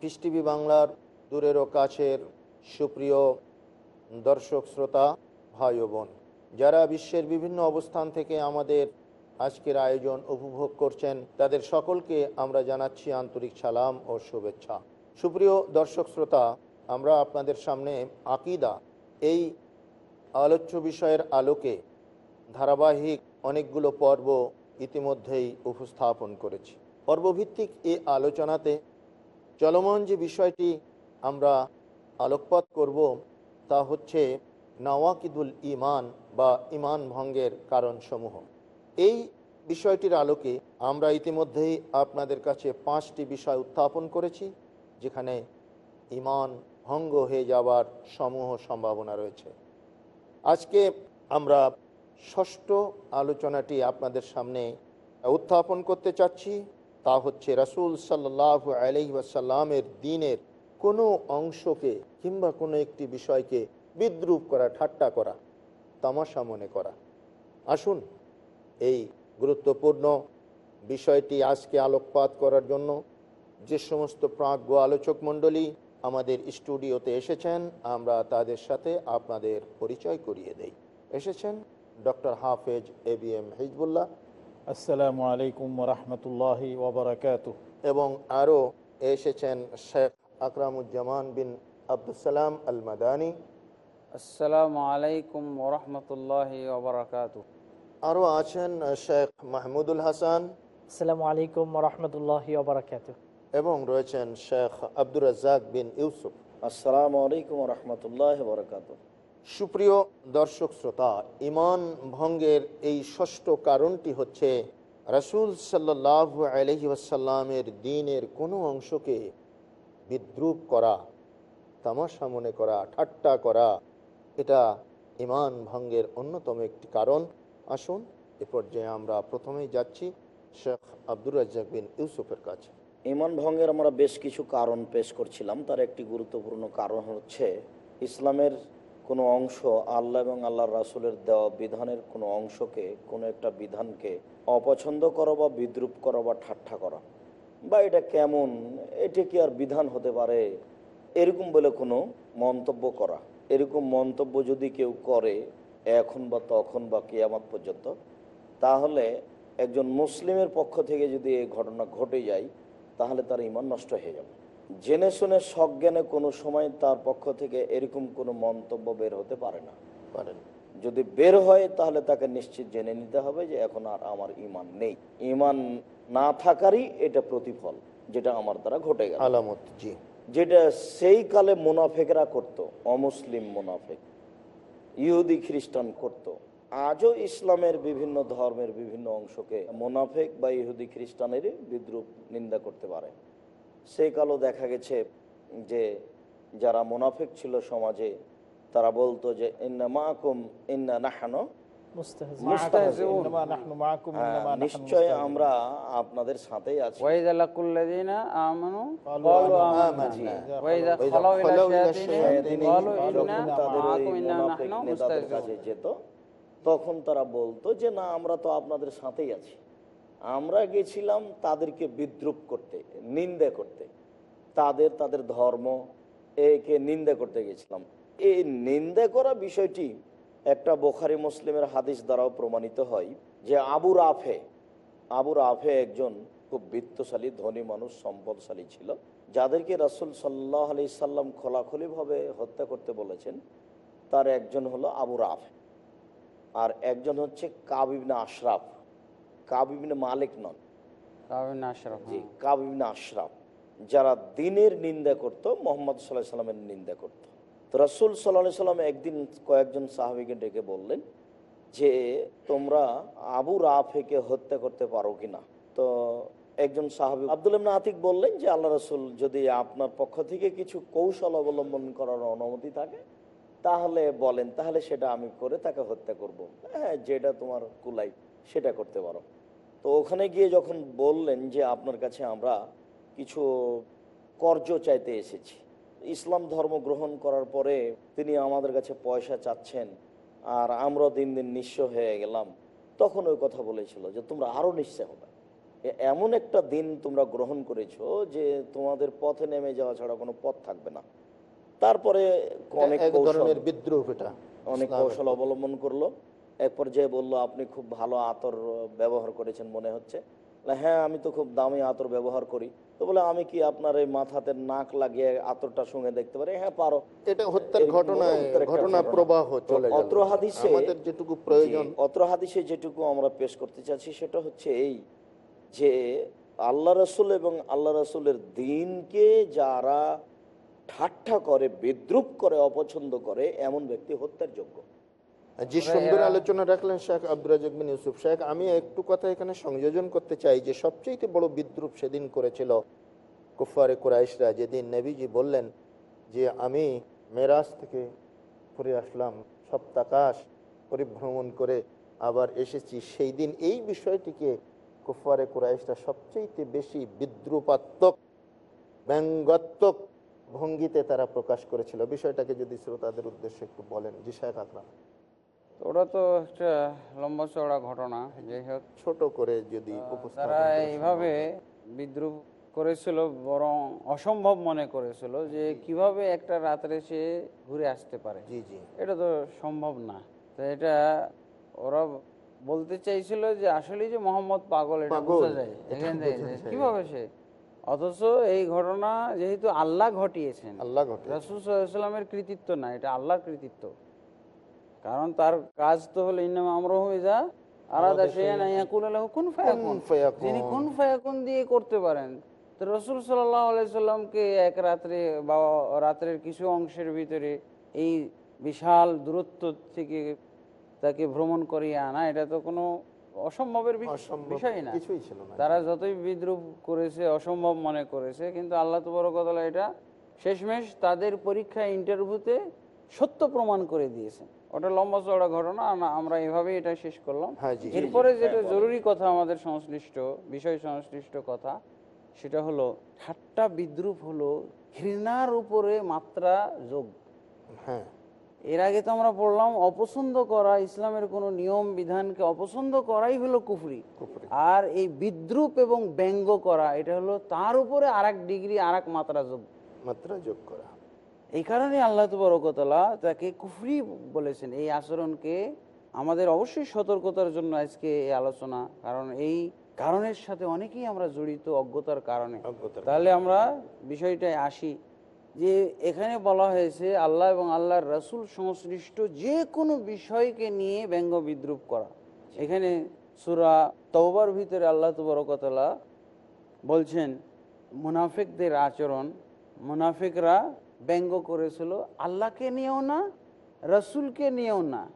Piece TV বাংলার দূরের ও কাছের সুপ্রিয় দর্শক, শ্রোতা, ভাই বোন, যারা বিশ্বের বিভিন্ন অবস্থান থেকে আমাদের আজকের আয়োজন উপভোগ করছেন, তাদের সকলকে আমরা জানাচ্ছি আন্তরিক সালাম ও শুভেচ্ছা। সুপ্রিয় দর্শক, শ্রোতা, আমরা আপনাদের সামনে আকিদা, এই আলোচ্য বিষয়ের আলোকে ধারাবাহিক অনেকগুলো পর্ব ইতিমধ্যেই উপস্থাপন করেছি। পর্বভিত্তিক এই আলোচনাতে চলমান যে বিষয়টি আমরা আলোকপাত করব তা হচ্ছে নওয়াকিদুল ইমান বা ইমান ভঙ্গের কারণসমূহ। এই বিষয়টির আলোকে আমরা ইতিমধ্যেই আপনাদের কাছে পাঁচটি বিষয় উত্থাপন করেছি, যেখানে ইমান ভঙ্গ হয়ে যাওয়ার সমূহ সম্ভাবনা রয়েছে। আজকে আমরা ষষ্ঠ আলোচনাটি আপনাদের সামনে উত্থাপন করতে চাচ্ছি। তা হচ্ছে রাসুল সাল্লাহ আলহি আসাল্লামের দিনের কোনো অংশকে কিংবা কোনো একটি বিষয়কে বিদ্রুপ করা, ঠাট্টা করা, তামাশা মনে করা। আসুন এই গুরুত্বপূর্ণ বিষয়টি আজকে আলোকপাত করার জন্য যে সমস্ত প্রাজ্ঞ আলোচক মণ্ডলী আমাদের স্টুডিওতে এসেছেন, আমরা তাদের সাথে আপনাদের পরিচয় করিয়ে দেই। এসেছেন ডক্টর হাফেজ এ বি এম হিজবুল্লাহ আসসালামু আলাইকুম রহমতুল্লাহ ওবরাকাত এবং আরও এসেছেন শেখ আকরামুজ্জামান বিন আবদুসালাম আল মাদানী আসসালামু আলাইকুম ওরহমতুল্লাহ ওবরাকাত আরও আছেন শেখ মাহমুদুল হাসান। আসসালামু আলাইকুম রহমতুল্লাহ ওবরাকাত এবং রয়েছেন শেখ আব্দুর রাজ্জাক বিন ইউসুফ। আসসালামু আলাইকুম রহমতুল্লাহ বরকাত সুপ্রিয় দর্শক শ্রোতা ইমান ভঙ্গের এই ষষ্ঠ কারণটি হচ্ছে রাসুল সাল্লাহ আলহি আসাল্লামের দিনের কোনো অংশকে বিদ্রুপ করা, তামাশা মনে করা, ঠাট্টা করা, এটা ইমান ভঙ্গের অন্যতম একটি কারণ। আসুন, এ পর্যায়ে আমরা প্রথমেই যাচ্ছি শেখ আব্দুর রাজ্জাক বিন ইউসুফের কাছে। ইমান ভঙ্গের আমরা বেশ কিছু কারণ পেশ করছিলাম। তার একটি গুরুত্বপূর্ণ কারণ হচ্ছে ইসলামের কোনো অংশ আল্লাহ এবং আল্লাহর রাসুলের দেওয়া বিধানের কোনো অংশকে, কোনো একটা বিধানকে অপছন্দ করা বা বিদ্রুপ করা বা ঠাট্টা করা। বা এটা কেমন? এটা কি আর বিধান হতে পারে? এরকম বলে কোনো মন্তব্য করা। এরকম মন্তব্য যদি কেউ করে এখন বা তখন বা কেয়ামত পর্যন্ত, তাহলে একজন মুসলিমের পক্ষ থেকে যদি এই ঘটনা ঘটে যায়, তাহলে তার ইমান নষ্ট হয়ে যাবে। জেনে শুনে সজ্ঞানে কোনো সময় তার পক্ষ থেকে এরকম কোনো মন্তব্য বের হতে পারে না। পারেন যদি বের হয় তাহলে তাকে নিশ্চিত জেনে নিতে হবে যে এখন আর আমার ইমান নেই। ইমান না থাকারই এটা প্রতিফল যেটা আমার দ্বারা ঘটে গেল। আলামত জি। যেটা সেই কালে মুনাফেকরা করত অমুসলিম মুনাফেক ইহুদি খ্রিস্টান করত। আজও ইসলামের বিভিন্ন ধর্মের বিভিন্ন অংশকে মোনাফেক বা ইহুদি খ্রিস্টানের বিদ্রুপ নিন্দা করতে পারে। সেই কালও দেখা গেছে যে যারা মোনাফেক ছিল সমাজে তারা বলতো যে ইন্না মাকুম ইন্না নাহানো হ্যাঁ, নিশ্চয় আমরা আপনাদের সাথেই আছি। যেত তখন তারা বলতো যে না আমরা তো আপনাদের সাথেই আছি। আমরা গেছিলাম তাদেরকে বিদ্রুপ করতে, নিন্দা করতে। তাদের তাদের ধর্ম একে নিন্দা করতে গেছিলাম। এই নিন্দা করা বিষয়টি একটা বোখারি মুসলিমের হাদিস দ্বারাও প্রমাণিত হয় যে আবু রাফে আবু রাফে একজন খুব বৃত্তশালী, ধনী মানুষ, সম্পদশালী ছিল, যাদেরকে রাসুল সাল্লাহ আলি সাল্লাম খোলাখুলিভাবে হত্যা করতে বলেছেন, তার একজন হলো আবু রাফ। আর একজন হচ্ছে কাবিবিন আশরাফ। কাবিবিন মালিক নন। আশরাফ জি কাবিবিন আশরাফ। যারা দিনের নিন্দা করত মোহাম্মদ সাল্লাহ সাল্লামের নিন্দা করত। তো রাসুল সাল্লাহ সাল্লাম একদিন কয়েকজন সাহাবিকে ডেকে বললেন যে তোমরা আবু রাফেকে হত্যা করতে পারো কিনা তো একজন সাহাবি আব্দুল ইবনে আতিক বললেন যে আল্লাহ রসুল যদি আপনার পক্ষ থেকে কিছু কৌশল অবলম্বন করার অনুমতি থাকে তাহলে বলেন তাহলে সেটা আমি করে তাকে হত্যা করব। হ্যাঁ যেটা তোমার কুলাই সেটা করতে পারো। তো ওখানে গিয়ে যখন বললেন যে আপনার কাছে আমরা কিছু কর্জ চাইতে এসেছি ইসলাম ধর্ম গ্রহণ করার পরে তিনি আমাদের কাছে পয়সা চাচ্ছেন আর আমরা দিন দিন নিঃস্ব হয়ে গেলাম তখন ওই কথা বলেছিল যে তোমরা আরও নিঃস্ব হবে। এমন একটা দিন তোমরা গ্রহণ করেছ যে তোমাদের পথে নেমে যাওয়া ছাড়া কোনো পথ থাকবে না। তারপরে অনেক বিদ্রোহ অনেক কৌশল অবলম্বন করল। এক পর্যায়ে বলল আপনি খুব ভালো আতর ব্যবহার করেছেন মনে হচ্ছে? হ্যাঁ আমি তো খুব দামি আতর ব্যবহার করি। তো বলে আমি কি আপনার এই মাথাতে নাক লাগিয়ে আতরটা সঙ্গে দেখতে পারি? হ্যাঁ পারো। এটা হত্যার ঘটনা ঘটনা। প্রবাহ চলে অত্র হাদিসে আমাদের যেটুকু প্রয়োজন। জি, অত্র হাদিসে যেটুকু আমরা পেশ করতে চাচ্ছি সেটা হচ্ছে এই যে আল্লাহ রসুল এবং আল্লাহ রসুলের দিনকে যারা ঠাট্টা করে বিদ্রুপ করে অপছন্দ করে এমন ব্যক্তি হত্যার যোগ্য। যে সুন্দর আলোচনা রাখলেন শেখ আব্দুল রাজাক বিন ইউসুফ শেখ আমি একটু কথা এখানে সংযোজন করতে চাই যে সবচেয়ে বড় বিদ্রুপ সেদিন করেছিল কুফারে কুরাইশরা যেদিন নবীজি বললেন যে আমি মেরাজ থেকে ঘুরে আসলাম সপ্তাকাশ পরিভ্রমণ করে আবার এসেছি। সেই দিন এই বিষয়টিকে কুফারে কুরাইশরা সবচেয়ে বেশি বিদ্রুপাত্মক ব্যঙ্গাত্মক ভঙ্গিতে তারা প্রকাশ করেছিল। বিষয়টাকে যদি শ্রোতাদের উদ্দেশ্যে একটু বলেন। জি শেখ আকরাম। ওটা তো একটা লম্বা চওড়া ঘটনা যাই হোক ছোট করে যদি তারা এইভাবে বিদ্রুপ করেছিল বরং অসম্ভব মনে করেছিল যে কীভাবে একটা রাত্রে সে ঘুরে আসতে পারে। জি জি। এটা তো সম্ভব না। তো এটা ওরা বলতে চাইছিল যে আসলে যে মোহাম্মদ পাগল এটা বোঝা যায়। কীভাবে সে? অথচ এই ঘটনা যেহেতু আল্লাহ ঘটিয়েছেন আল্লাহ ঘটে রাসুলামের কৃতিত্ব না এটা আল্লাহর কৃতিত্ব। কারণ তার কাজ তো হলো ইনাম আমরা যা আলাদা কোন ফায়াকুন। ফায়াকুন। যিনি কোন ফায়াকুন দিয়ে করতে পারেন। তো রসুল সাল্লাহ এক রাত্রে বা রাত্রের কিছু অংশের ভিতরে এই বিশাল দূরত্ব থেকে তাকে ভ্রমণ করিয়ে আনা এটা তো কোনো অসম্ভবের বিষয় না। তারা যতই বিদ্রুপ করেছে অসম্ভব মনে করেছে কিন্তু আল্লাহ তো তবরকতলা এটা শেষমেশ তাদের পরীক্ষা ইন্টারভিউতে সত্য প্রমাণ করে দিয়েছে ওটা লম্বা চড়া ঘটনা আম- আমরা এভাবে এটা শেষ করলাম। হ্যাঁ, এরপরে যেটা জরুরি কথা আমাদের সংশ্লিষ্ট বিষয় সংশ্লিষ্ট কথা সেটা হলো ঠাট্টা বিদ্রুপ হলো ঘৃণার উপরে মাত্রা যোগ। হ্যাঁ। এর আগে তো আমরা পড়লাম অপছন্দ করা ইসলামের কোনো নিয়ম বিধানকে অপছন্দ করাই হলো কুফরি। কুফরি। আর এই বিদ্রুপ এবং ব্যঙ্গ করা এটা হলো তার উপরে আর এক ডিগ্রি আর এক মাত্রা যোগ। মাত্রা যোগ করা। এই কারণে আল্লাহ তবরকতলা তাকে কুফরি বলেছেন। এই আচরণকে আমাদের অবশ্যই সতর্কতার জন্য আজকে এই আলোচনা কারণ এই কারণের সাথে অনেকেই আমরা জড়িত অজ্ঞতার কারণে। তাহলে আমরা বিষয়টায় আসি যে এখানে বলা হয়েছে আল্লাহ এবং আল্লাহর রাসূল সংশ্লিষ্ট যে কোনো বিষয়কে নিয়ে ব্যঙ্গ বিদ্রুপ করা। এখানে সুরা তওবার ভিতরে আল্লাহ তবরকতলা বলছেন মুনাফিকদের আচরণ মুনাফিকরা ব্যঙ্গ করেছিল। আল্লাহকে নিয়েও না রসুলকে নিয়েও না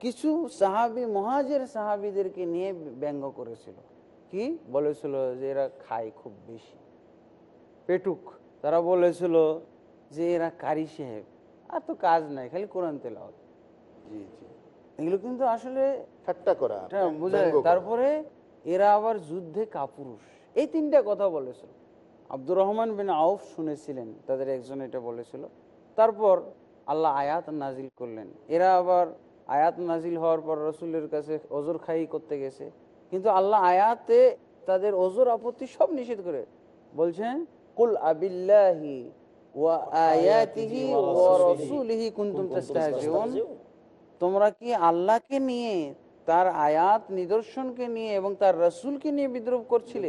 কিছু সাহাবি মহাজের সাহাবিদেরকে নিয়ে ব্যঙ্গ করেছিল। কি? বলেছিল যে এরা খায় খুব বেশি। পেটুক তারা বলেছিল যে এরা কারি সাহেব। আর তো কাজ নাই খালি কোরআন তেলাওয়াত। জি জি। এগুলো কিন্তু আসলে ঠাট্টা। করা। তারপরে এরা আবার যুদ্ধে কাপুরুষ। এই তিনটা কথা বলেছিল। আব্দুর রহমান বিন আউফ শুনেছিলেন, তাদের একজন এটা বলেছিল। তারপর আল্লাহ আয়াত নাজিল করলেন। এরা আবার আয়াত নাজিল হওয়ার পর রসুলের কাছে অজর খাই করতে গেছে। কিন্তু আল্লাহ আয়াতে তাদের অজর আপত্তি সব নিষেধ করে। বলছেন, কুল আবিল্লাহি তোমরা কি আল্লাহকে নিয়ে, তার আয়াত নিদর্শনকে নিয়ে এবং তার রসুলকে নিয়ে বিদ্রুপ করছিলে?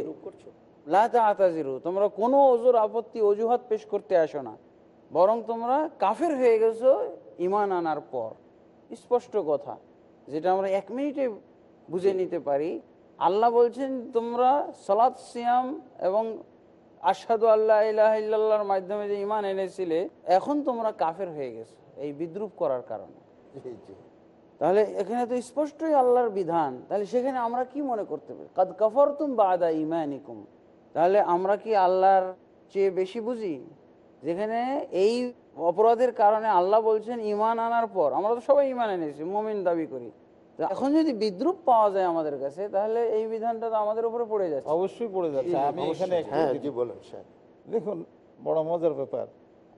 লাতাজিরু তোমরা কোনো অজুর আপত্তি অজুহাত পেশ করতে আসো না। বরং তোমরা কাফের হয়ে গেছো ইমান আনার পর। স্পষ্ট কথা যেটা আমরা এক মিনিটে বুঝে নিতে পারি। আল্লাহ বলছেন তোমরা সলাৎ সিয়াম এবং আসাদু আল্লাহ ইলাহ ইল্লাল্লাহর মাধ্যমে যে ইমান এনেছিলে এখন তোমরা কাফের হয়ে গেছো এই বিদ্রুপ করার কারণে। তাহলে এখানে তো স্পষ্টই আল্লাহর বিধান। তাহলে সেখানে আমরা কি মনে করতে পারি? কাদ কফর তুম বাদা ইমানিকুম তাহলে আমরা কি আল্লাহর চেয়ে বেশি বুঝি? যেখানে এই অপরাধের কারণে আল্লাহ বলছেন ইমান আনার পর। আমরা তো সবাই ইমান এনেছি মমিন দাবি করি। তো এখন যদি বিদ্রুপ পাওয়া যায় আমাদের কাছে তাহলে এই বিধানটা তো আমাদের উপরে পড়ে যাচ্ছে। অবশ্যই পড়ে যাচ্ছে। আমি এখানে একটু হ্যাঁ বলুন দেখুন বড় মজার ব্যাপার।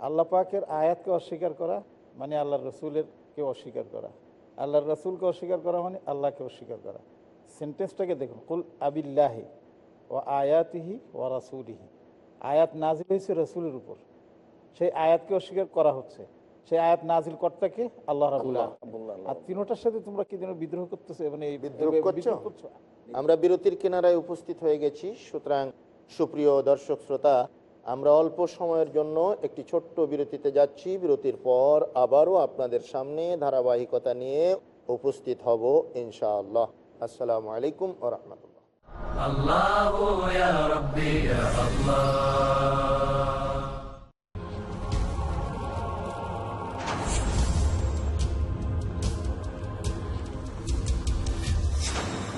আল্লাহ পাকের আয়াতকে অস্বীকার করা মানে আল্লাহ রসুলের কে অস্বীকার করা। আল্লাহর রসুলকে অস্বীকার করা মানে আল্লাহকে অস্বীকার করা। সেন্টেন্সটাকে দেখুন কুল আবিল্লাহি। ও আয়াতিহি ও রাসুলিহি। আয়াত নাজিল হয়েছে রসুলের উপর। সেই আয়াতকে অস্বীকার করা হচ্ছে। সেই আয়াত নাজিল কর্তাকে আল্লাহ আর তিনোটার সাথে তোমরা কি যেন বিদ্রোহ করতেছো? মানে এই বিদ্রোহ করছ? আমরা বিরতির কিনারায় উপস্থিত হয়ে গেছি। সুতরাং সুপ্রিয় দর্শক শ্রোতা আমরা অল্প সময়ের জন্য একটি ছোট্ট বিরতিতে যাচ্ছি। বিরতির পর আবারও আপনাদের সামনে ধারাবাহিকতা নিয়ে উপস্থিত হব ইনশাআল্লাহ। আসসালামু আলাইকুম ও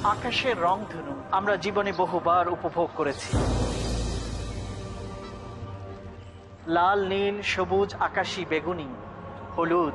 আকাশের রং ধনু আমরা জীবনে বহুবার উপভোগ করেছি। লাল নীল সবুজ আকাশি বেগুনি হলুদ।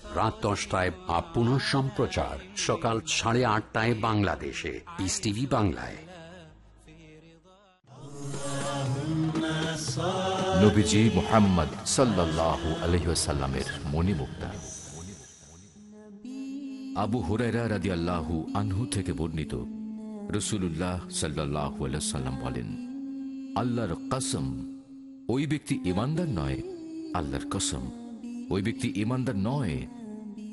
রাত দশটায় বা পুনঃ সম্প্রচার সকাল সাড়ে আটটায় বাংলাদেশে। পিস টিভি বাংলায়। নবীজি মোহাম্মদ মণিমুক্তা। আবু আল্লাহু আনহু থেকে বর্ণিত সাল্লাম বলেন, আল্লাহর কসম, ওই ব্যক্তি ইমানদার নয়, আল্লাহর কসম, ওই ব্যক্তি ইমানদার নয়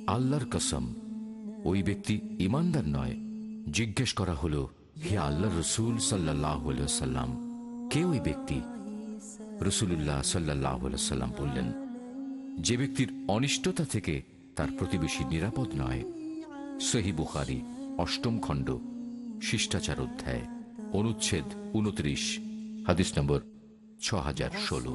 আল্লাহর কসম, ওই ব্যক্তি ইমানদার নয়। জিজ্ঞেস করা হলো, হে আল্লাহ রসুল সাল্লাহ সাল্লাম কে ওই ব্যক্তি? রসুল্লাহ সাল্লাহ সাল্লাম বললেন, যে ব্যক্তির অনিষ্টতা থেকে তার প্রতিবেশী নিরাপদ নয়। সহি বুখারি, অষ্টম খণ্ড, শিষ্টাচার অধ্যায়, অনুচ্ছেদ উনত্রিশ হাদিস নম্বর ছ হাজার ষোলো।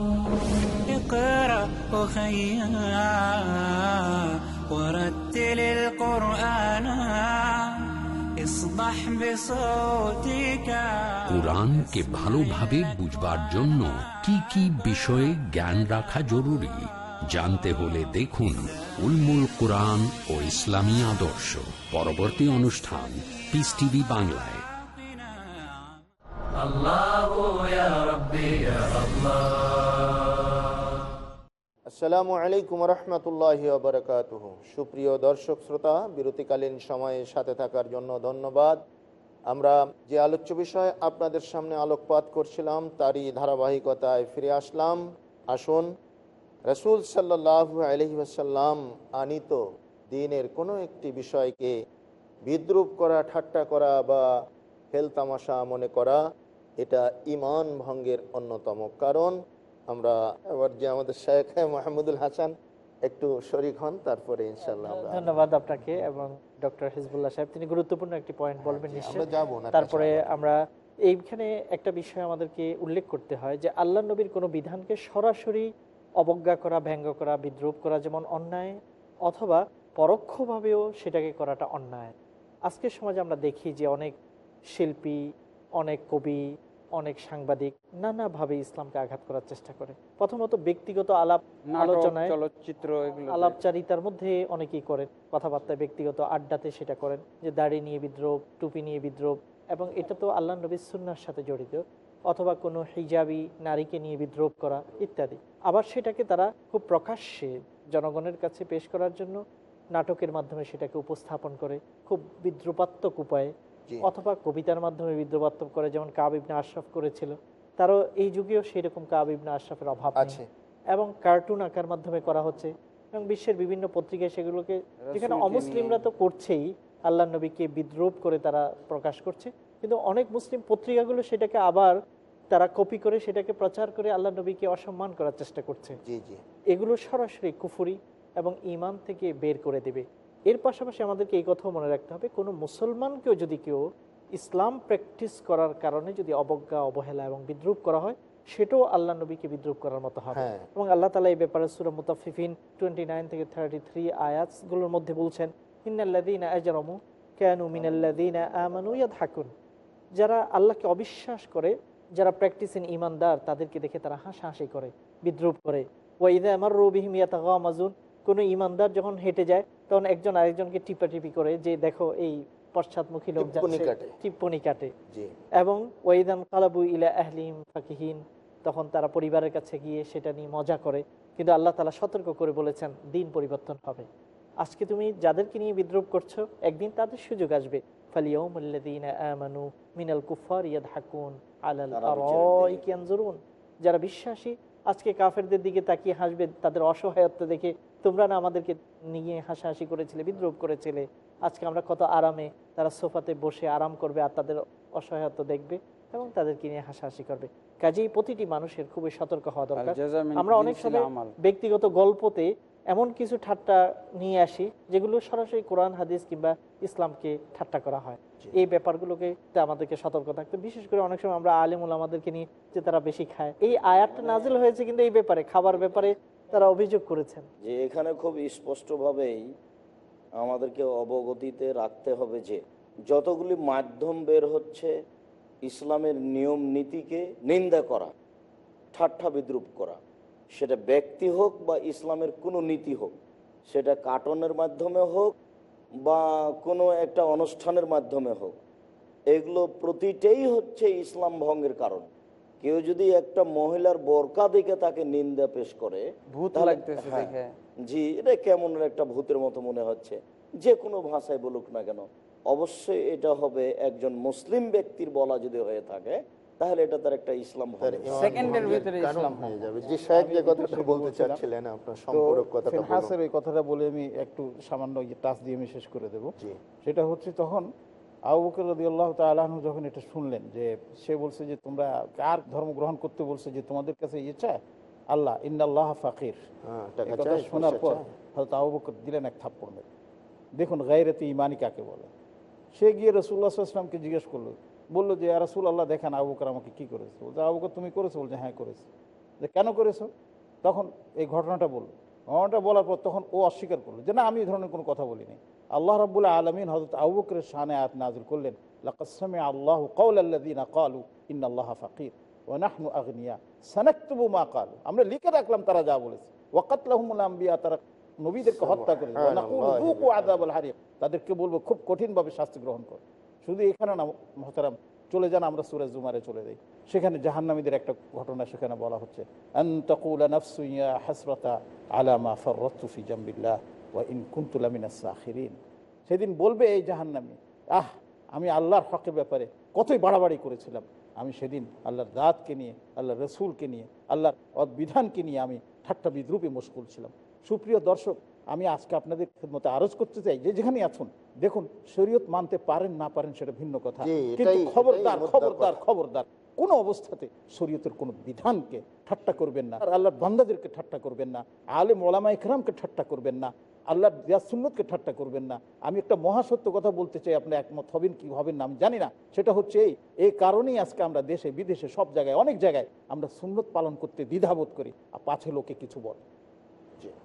اقرأ أخيا ورتل القرآن اصبح بصوتك কোরআনকে ভালোভাবে বুঝবার জন্য কি কি বিষয়ে জ্ঞান রাখা জরুরি জানতে হলে দেখুন উলমুল কোরআন ও ইসলামী আদর্শ পরবর্তী অনুষ্ঠান পিস টিভি বাংলায় الله আসসালামু আলাইকুম রহমতুল্লাহ বারকাত সুপ্রিয় দর্শক শ্রোতা, বিরতিকালীন সময়ে সাথে থাকার জন্য ধন্যবাদ। আমরা যে আলোচ্য বিষয় আপনাদের সামনে আলোকপাত করছিলাম, তারই ধারাবাহিকতায় ফিরে আসলাম। আসুন, রসুল সাল্লাহ আলহি আসাল্লাম আনিত দিনের কোনো একটি বিষয়কে বিদ্রুপ করা, ঠাট্টা করা বা হেলতামাশা মনে করা, এটা ইমান ভঙ্গের অন্যতম কারণ। আমরা এবার যে আমাদের শেখ মাহমুদুল হাসান একটু শরিক হন তারপরে ইনশাল্লাহ ধন্যবাদ আপনাকে এবং ডক্টর হিজবুল্লাহ সাহেব তিনি গুরুত্বপূর্ণ একটি পয়েন্ট বলবেন আমরা নিশ্চয় যাব না তারপরে আমরা এইখানে একটা বিষয় আমাদেরকে উল্লেখ করতে হয় যে আল্লাহ নবীর কোনো বিধানকে সরাসরি অবজ্ঞা করা ব্যঙ্গ করা বিদ্রুপ করা যেমন অন্যায় অথবা পরোক্ষভাবেও সেটাকে করাটা অন্যায়। আজকের সমাজে আমরা দেখি যে অনেক শিল্পী অনেক কবি অনেক সাংবাদিক নানাভাবে ইসলামকে আঘাত করার চেষ্টা করে প্রথমত ব্যক্তিগত আলাপ আলোচনায় চলচ্চিত্র আলাপচারিতার মধ্যে অনেকেই করেন কথাবার্তায় ব্যক্তিগত আড্ডাতে সেটা করেন যে দাড়ি নিয়ে বিদ্রোপ টুপি নিয়ে বিদ্রোপ এবং এটা তো আল্লাহ নবীর সুন্নার সাথে জড়িত অথবা কোনো হিজাবি নারীকে নিয়ে বিদ্রোপ করা ইত্যাদি আবার সেটাকে তারা খুব প্রকাশ্যে জনগণের কাছে পেশ করার জন্য নাটকের মাধ্যমে সেটাকে উপস্থাপন করে খুব বিদ্রুপাত্মক উপায়ে। অথবা কবিতার মাধ্যমে বিদ্রুপাত্মক করে যেমন কাব ইবনে আশরাফ করেছিল তারও এই যুগেও সেই রকম কাব ইবনে আশরাফের অভাব আছে। এবং কার্টুন আঁকার মাধ্যমে করা হচ্ছে এবং বিশ্বের বিভিন্ন পত্রিকায় সেগুলোকে যেখানে অমুসলিমরা তো করছেই আল্লাহ নবীকে বিদ্রুপ করে তারা প্রকাশ করছে কিন্তু অনেক মুসলিম পত্রিকাগুলো সেটাকে আবার তারা কপি করে সেটাকে প্রচার করে আল্লাহ নবীকে অসম্মান করার চেষ্টা করছে। জি জি। এগুলো সরাসরি কুফুরি এবং ইমান থেকে বের করে দেবে। এর পাশাপাশি আমাদেরকে এই কথাও মনে রাখতে হবে কোনো মুসলমানকেও যদি কেউ ইসলাম প্র্যাকটিস করার কারণে যদি অবজ্ঞা অবহেলা এবং বিদ্রুপ করা হয় সেটাও আল্লাহ নবীকে বিদ্রুপ করার মতো হবে। হ্যাঁ। এবং আল্লাহ তালা এই ব্যাপারে সুরা মুতাফিফিন টোয়েন্টি নাইন থেকে থার্টি থ্রি আয়াতগুলোর মধ্যে বলছেন ইন্নাল্লাদিন আজরমু কেনু মিনাল্লাদিন আমানু ইয়াদহাকুন। যারা আল্লাহকে অবিশ্বাস করে যারা প্র্যাকটিস ইন ইমানদার তাদেরকে দেখে তারা হাসাহাসি করে বিদ্রুপ করে। ওয়াইদা আমার রবিহিম ইয়াতাগামাজুন কোনো ইমানদার যখন হেঁটে যায় তখন একজন আরেকজনকে টিপাটিপি করে যে দেখো এই পশ্চাৎমুখী লোক টিপ্পনী কাটে। এবং ওয়াইদান কালাবু ইলা আহলিম ফাকিহীন তখন তারা পরিবারের কাছে গিয়ে সেটা নিয়ে মজা করে। কিন্তু আল্লাহ তালা সতর্ক করে বলেছেন দিন পরিবর্তন হবে। আজকে তুমি যাদেরকে নিয়ে বিদ্রুপ করছ একদিন তাদের সুযোগ আসবে। আমানু মিনাল কুফার আলাল যারা বিশ্বাসী আজকে কাফেরদের দিকে তাকিয়ে হাসবে তাদের অসহায়ত্ব দেখে তোমরা না আমাদেরকে নিয়ে হাসাহাসি করেছিলে বিদ্রুপ করেছিলে। আজকে আমরা কত আরামে তারা সোফাতে বসে আরাম করবে আর তাদের অসহায়ত্ব দেখবে এবং তাদেরকে নিয়ে হাসাহাসি করবে। কাজেই প্রতিটি মানুষের খুবই সতর্ক হওয়া দরকার। মিন আমরা অনেক সময় ব্যক্তিগত গল্পতে এমন কিছু ঠাট্টা নিয়ে আসি যেগুলো সরাসরি কোরআন হাদিস কিংবা ইসলামকে ঠাট্টা করা হয়। এই ব্যাপারগুলোকে আমাদেরকে সতর্ক থাকতে বিশেষ করে অনেক সময় আমরা আলিমুল আমাদেরকে নিয়ে যে তারা বেশি খায়। এই আয়াতটা নাজিল হয়েছে কিন্তু এই ব্যাপারে খাবার ব্যাপারে তারা অভিযোগ করেছেন। যে এখানে খুব স্পষ্টভাবেই আমাদেরকে অবগতিতে রাখতে হবে যে যতগুলি মাধ্যম বের হচ্ছে, ইসলামের নিয়ম নীতিকে নিন্দা করা, ঠাট্টা বিদ্রুপ করা, সেটা ব্যক্তি হোক বা ইসলামের কোনো নীতি হোক, সেটা কার্টনের মাধ্যমে হোক বা কোনো একটা অনুষ্ঠানের মাধ্যমে হোক, এগুলো প্রতিটাই হচ্ছে ইসলাম ভঙ্গের কারণ। কেউ যদি একটা মহিলার বোরকা দেখে তাকে নিন্দা পেশ করে হ্যাঁ, দেখে। জি এটা কেমন একটা ভূতের মতো মনে হচ্ছে। যে কোনো ভাষায় বলুক না কেন অবশ্যই এটা হবে একজন মুসলিম ব্যক্তির বলা যদি হয়ে থাকে তাহলে এটা তার একটা ইসলাম সেকেন্ডের ভিতরে ইসলাম হয়ে যাবে। যে সাহেব যে কথাটা বলতে চাচ্ছিলেন আপনার সম্পূরক কথাটা ফিনহাসের ওই কথাটা বলে আমি একটু সামান্য টাচ দিয়ে আমি শেষ করে দেব। সেটা হচ্ছে তখন আবু বকর রদি আল্লাহ তালু যখন এটা শুনলেন যে সে বলছে যে তোমরা কার ধর্ম গ্রহণ করতে বলছে যে তোমাদের কাছে ইয়ে চায়? আল্লাহ ইন্দাল্লাহ ফাকির। হ্যাঁ কথা শোনার পর হয়তো আবু বকর দিলেন এক থাপ্পড় মেরে। দেখুন গাইরাতে ইমানি কাকে বলে? সে গিয়ে রসুল্লাহ ইসলামকে জিজ্ঞেস করল বলল যে রাসুল আল্লাহ দেখেন আবু বকর আমাকে কি করেছে? বলছে আবু বকর তুমি করেছ? বলছে হ্যাঁ করেছি। যে কেন করেছ? তখন এই ঘটনাটা বলল। ঘটনাটা বলার পর তখন ও অস্বীকার করল যে না আমি এই ধরনের কোনো কথা বলিনি। আল্লাহ রাবুল্লাহ আলমিন হজরত আবুকরের শানে আয়াত নাজিল করলেন লাকাসমে আল্লাহ কৌল আল্লাদিনা কালু ইন আল্লাহ ফাকির ও নাহনু আগনিয়া সানাক্তবু মা কালু আমরা লিখে রাখলাম তারা যা বলেছে। ওয়াকাতলাহমুল আম্বিয়া তারা নবীদেরকে হত্যা করে তাদেরকে বলব খুব কঠিনভাবে শাস্তি গ্রহণ করো। শুধু এখানে না মহতারাম চলে যান, আমরা সুরাজ জুমারে চলে যাই। সেখানে জাহান্নামীদের একটা ঘটনা সেখানে বলা হচ্ছে। সেদিন বলবে এই জাহান্নামী, আহ, আমি আল্লাহর হকের ব্যাপারে কতই বাড়াবাড়ি করেছিলাম। আমি সেদিন আল্লাহর দাঁতকে নিয়ে, আল্লাহর রসুলকে নিয়ে, আল্লাহর বিধানকে নিয়ে আমি ঠাট্টা বিদ্রুপে মুশকুল ছিলাম। সুপ্রিয় দর্শক আমি আজকে আপনাদের মতো আরজ করতে চাই যে যেখানে আছেন দেখুন শরীয়ত মানতে পারেন না পারেন সেটা ভিন্ন কথা। কিন্তু খবরদার খবরদার খবরদার কোনো অবস্থাতে শরীয়তের কোনো বিধানকে ঠাট্টা করবেন না। আর আল্লাহর বান্দাদেরকে ঠাট্টা করবেন না। আলেম ওলামা ইকরামকে ঠাট্টা করবেন না। আল্লাহর সুন্নতকে ঠাট্টা করবেন না। আমি একটা মহাসত্য কথা বলতে চাই আপনি একমত হবেন কি হবেন না আমি জানি না। সেটা হচ্ছে এই এই কারণেই আজকে আমরা দেশে বিদেশে সব জায়গায় অনেক জায়গায় আমরা সুন্নত পালন করতে দ্বিধাবোধ করি। আর পাছে লোকে কিছু বলে।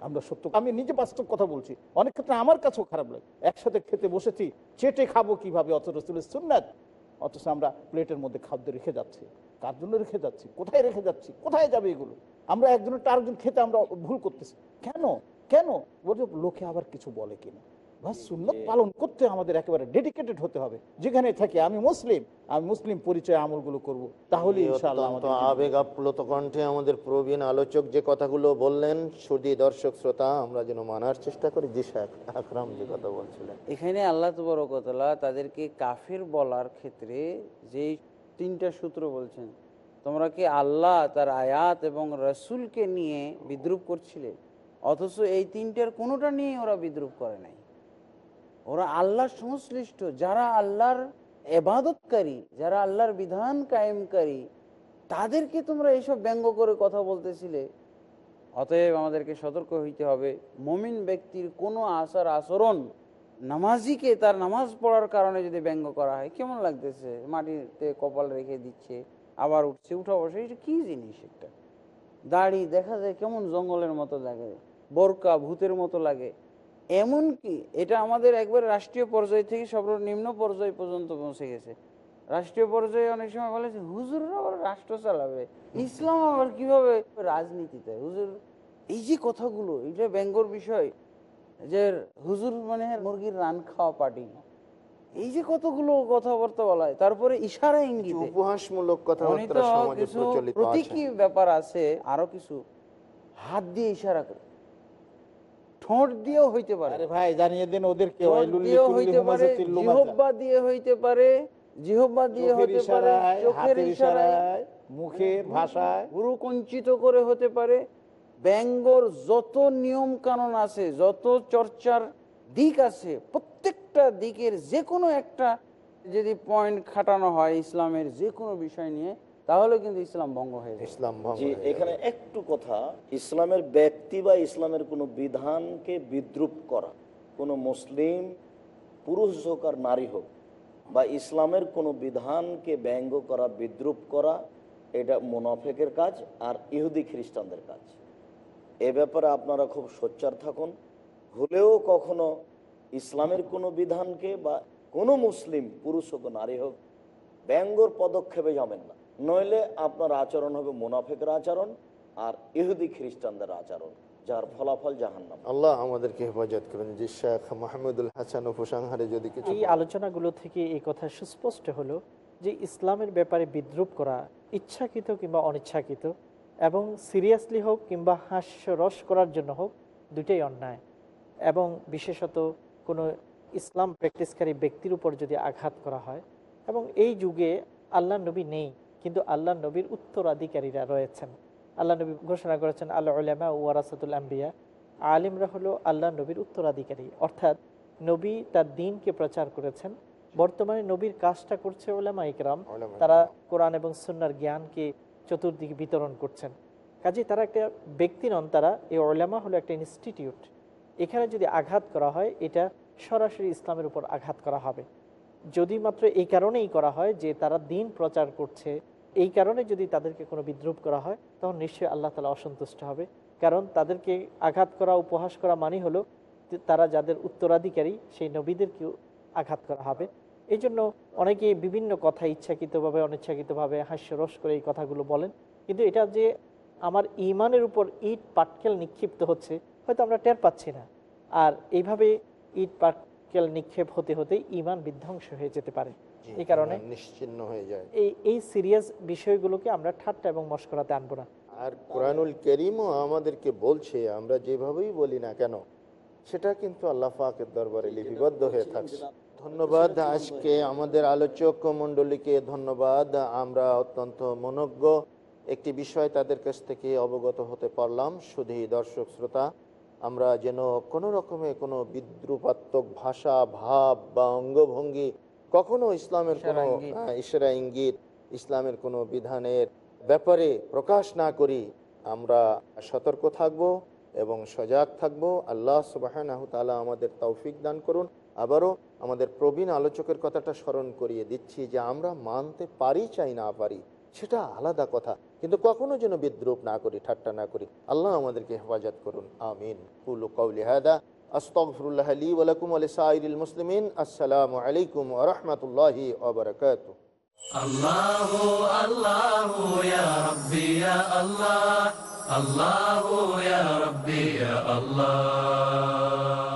আমরা সত্য আমি নিজে বাস্তব কথা বলছি। অনেক ক্ষেত্রে আমার কাছেও খারাপ লাগে। একসাথে খেতে বসেছি, চেটে খাব কীভাবে? অত রসুলের সুন্নাত। অথচ আমরা প্লেটের মধ্যে খাদ্য রেখে যাচ্ছি। কার জন্য রেখে যাচ্ছি? কোথায় রেখে যাচ্ছি? কোথায় যাবে এগুলো? আমরা একজনের আরেকজন খেতে আমরা ভুল করতেছি। কেন? কেন? বলছে, লোকে আবার কিছু বলে কিনা? বাস সুন্নত পালন করতে আমাদের একেবারে ডেডিকেটেড হতে হবে। যেখানে থাকি আমি মুসলিম আমি মুসলিম পরিচয় আমলগুলো করব। তাহলে আবেগ আপ্লুত কণ্ঠে আমাদের প্রবীণ আলোচক যে কথাগুলো বললেন সুদী দর্শক শ্রোতা আমরা যেন মানার চেষ্টা করি। শাহ আকরাম যে কথা বলছিলেন। এখানে আল্লাহ তবরকতলা তাদেরকে কাফের বলার ক্ষেত্রে যেই তিনটা সূত্র বলছেন তোমরা কি আল্লাহ তার আয়াত এবং রসুলকে নিয়ে বিদ্রুপ করছিলে? অথচ এই তিনটার কোনোটা নিয়ে ওরা বিদ্রুপ করে নাই। ওরা আল্লাহর সংশ্লিষ্ট, যারা আল্লাহর এবাদতকারী, যারা আল্লাহর বিধান কায়েমকারী, তাদেরকে তোমরা এইসব ব্যঙ্গ করে কথা বলতেছিলে। অতএব আমাদেরকে সতর্ক হইতে হবে। মমিন ব্যক্তির কোনো আচার আচরণ নামাজিকে তার নামাজ পড়ার কারণে যদি ব্যঙ্গ করা হয়, কেমন লাগতেছে? মাটিতে কপাল রেখে দিচ্ছে, আবার উঠছে, উঠা বসে, এটা কি জিনিস একটা? দাড়ি দেখা যায় কেমন জঙ্গলের মতো লাগে, বোরকা, ভূতের মতো লাগে। এমন কি এটা আমাদের একবার রাষ্ট্রীয় পর্যায় থেকে সর্বনিম্ন পর্যায় পর্যন্ত পৌঁছে গেছে। রাষ্ট্রীয় পর্যায়ে অনেক সময় বলে যে হুজুররা আবার রাষ্ট্র চালাবে। ইসলাম আবার কীভাবে রাজনীতিতে হুজুর এই যে কথাগুলো এটা ব্যঙ্গর বিষয় যে হুজুর মানে মুরগির রান খাওয়া পার্টি। এই যে কতগুলো কথাবার্তা বলা হয় তারপরে ইশারা ইঙ্গিত। উপহাসমূলক কথাবার্তা সমাজে কিছু প্রচলিত আছে। প্রতীকী ব্যাপার আছে আরও কিছু হাত দিয়ে ইশারা করে। ঠোঁট দিয়েও হইতে পারে। ভাই জানিয়ে দিন লিকুল্লি হইতে পারে। জিহব্বা দিয়ে হইতে পারে জিহব্বা দিয়ে হতে পারে চোখের ইশারায় ইশারায়, মুখের ভাষায়। গুরু কঞ্চিত করে হতে পারে। ব্যঙ্গর যত নিয়ম কানুন আছে যত চর্চার দিক আছে প্রত্যেকটা দিকের যে কোনো একটা যদি পয়েন্ট খাটানো হয় ইসলামের যে কোনো বিষয় নিয়ে তাহলে কিন্তু ইসলাম ভঙ্গ হয়ে যায় ইসলাম জি এখানে একটু কথা ইসলামের ব্যক্তি বা ইসলামের কোনো বিধানকে বিদ্রুপ করা কোনো মুসলিম পুরুষ হোক আর নারী হোক বা ইসলামের কোনো বিধানকে ব্যঙ্গ করা বিদ্রুপ করা এটা মুনাফেকের কাজ আর ইহুদি খ্রিস্টানদের কাজ। এ ব্যাপারে আপনারা খুব সোচ্চার থাকুন। হলেও কখনো ইসলামের কোনো বিধানকে বা কোনো মুসলিম পুরুষ হোক নারী হোক ব্যঙ্গর পদক্ষেপে যাবেন না। নইলে আপনার আচরণ হবে মুনাফেকের আচরণ আর ইহুদি খ্রিস্টানদের আচরণ যার ফলাফল জাহান্নাম। আল্লাহ আমাদেরকে হেফাজত করেন যে শেখ মাহমুদুল হাসান উপসংহারে যদি কিছু এই আলোচনাগুলো থেকে এই কথা সুস্পষ্ট হলো যে ইসলামের ব্যাপারে বিদ্রুপ করা ইচ্ছাকৃত কিংবা অনিচ্ছাকৃত এবং সিরিয়াসলি হোক কিংবা হাস্যরস করার জন্য হোক দুটাই অন্যায়। এবং বিশেষত কোনো ইসলাম প্র্যাকটিসকারী ব্যক্তির উপর যদি আঘাত করা হয় এবং এই যুগে আল্লাহ নবী নেই কিন্তু আল্লাহ নবীর উত্তরাধিকারীরা রয়েছেন। আল্লাহ নবী ঘোষণা করেছেন আল্লাহ উলামা ওয়ারাসাতুল আম্বিয়া। আলিমরা হলো আল্লাহ নবীর উত্তরাধিকারী। অর্থাৎ নবী তার দিনকে প্রচার করেছেন। বর্তমানে নবীর কাজটা করছে ওলামা ইকরাম। তারা কোরআন এবং সুন্নার জ্ঞানকে চতুর্দিকে বিতরণ করছেন। কাজে তারা একটা ব্যক্তি নন তারা এই ওলামা হলো একটা ইনস্টিটিউট। এখানে যদি আঘাত করা হয় এটা সরাসরি ইসলামের উপর আঘাত করা হবে। যদি মাত্র এই কারণেই করা হয় যে তারা দিন প্রচার করছে এই কারণে যদি তাদেরকে কোনো বিদ্রুপ করা হয়, তখন নিশ্চয়ই আল্লাহ তালা অসন্তুষ্ট হবে। কারণ তাদেরকে আঘাত করা, উপহাস করা মানে হলো তারা যাদের উত্তরাধিকারী, সেই নবীদেরকেও আঘাত করা হবে। এই জন্য অনেকে বিভিন্ন কথা ইচ্ছাকৃতভাবে, অনিচ্ছাকৃতভাবে হাস্যরস করে এই কথাগুলো বলেন। কিন্তু এটা যে আমার ইমানের উপর ইট পাটকেল নিক্ষিপ্ত হচ্ছে, হয়তো আমরা টের পাচ্ছি না। আর এইভাবে ইট পাটকেল নিক্ষেপ হতে হতে ইমান বিধ্বংস হয়ে যেতে পারে। এই কারণে ইমান নিশ্চিহ্ন হয়ে যায়। এই এই সিরিয়াস বিষয়গুলোকে আমরা ঠাট্টা এবং মস্করাতে আনব না। আর কোরআনুল করিমও আমাদেরকে বলছে আমরা যেভাবেই বলি না কেন সেটা কিন্তু আল্লাহ পাকের দরবারে লিপিবদ্ধ হয়ে থাকছে। ধন্যবাদ আজকে আমাদের আলোচক মণ্ডলীকে ধন্যবাদ আমরা অত্যন্ত মনজ্ঞ। একটি বিষয় তাদের কাছ থেকে অবগত হতে পারলাম শুধু দর্শক শ্রোতা আমরা যেন কোনো রকমে কোনো বিদ্রুপাত্মক ভাষা ভাব বা অঙ্গভঙ্গি কখনো ইসলামের কোনো ইশারা ইঙ্গিত। ইসলামের কোনো বিধানের ব্যাপারে প্রকাশ না করি আমরা সতর্ক থাকব এবং সজাগ থাকব। আল্লাহ সুবাহ আমাদের তৌফিক দান করুন। আবারও আমাদের প্রবীণ আলোচকের কথাটা স্মরণ করিয়ে দিচ্ছি যে আমরা মানতে পারি চাই না পারি সেটা আলাদা কথা। কিন্তু কখনো যেন বিদ্রুপ না করি ঠাট্টা না করি। আল্লাহ আমাদেরকে হেফাজত করুন। আমিন। কুলু কৌলি হাদা। আস্তগফিরুল্লাহ লি ওয়া লাকুম ওয়া লিসাইরিল মুসলিমিন আসসালামু আলাইকুম ওয়া রাহমাতুল্লাহি ওয়া বারাকাতুহু الله الله يا ربي يا الله الله يا ربي يا الله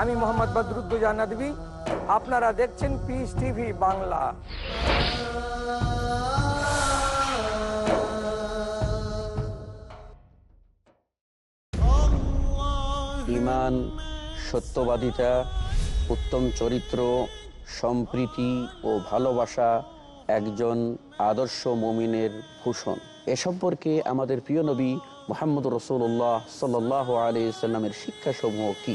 আমি মোহাম্মদ বদরুদ্দুজা নদী আপনারা দেখছেন পিস টিভি বাংলা। ইমান, সত্যবাদিতা, উত্তম চরিত্র, সম্প্রীতি ও ভালোবাসা একজন আদর্শ মমিনের ভূষণ। এ সম্পর্কে আমাদের প্রিয় নবী মোহাম্মদ রসুল্লাহ সাল আলি সাল্লামের শিক্ষাসমূহ কি?